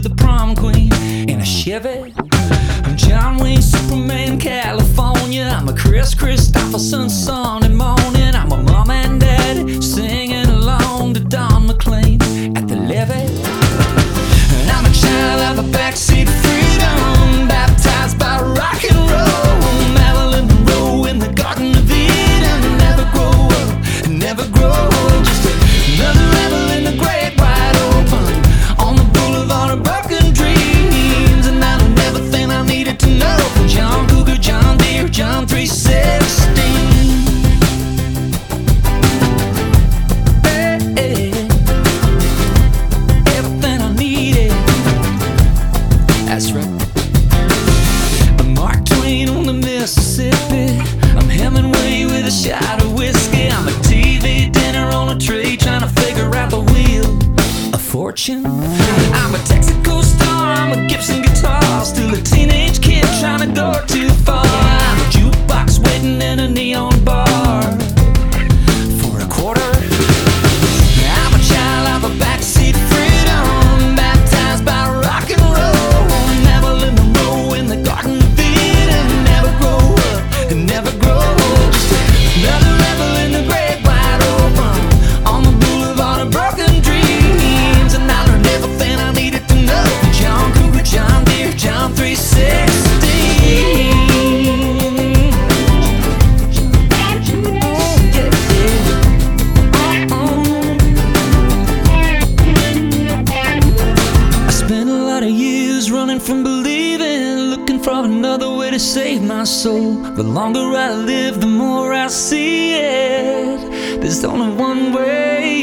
to the prom queen in a Chevy. I'm John Wayne, Superman, California. I'm a Kris Kristofferson Sunday That's right. I'm Mark Twain on the Mississippi. I'm Hemingway with a shot of whiskey. I'm a TV dinner on a tray trying to figure out the wheel of fortune. I'm a Texaco star. I'm a Gibson guitar. Still a teenage kid trying to go too far. I'm a jukebox waiting in a neon bar another way to save my soul. The longer I live, the more I see it. There's only one way.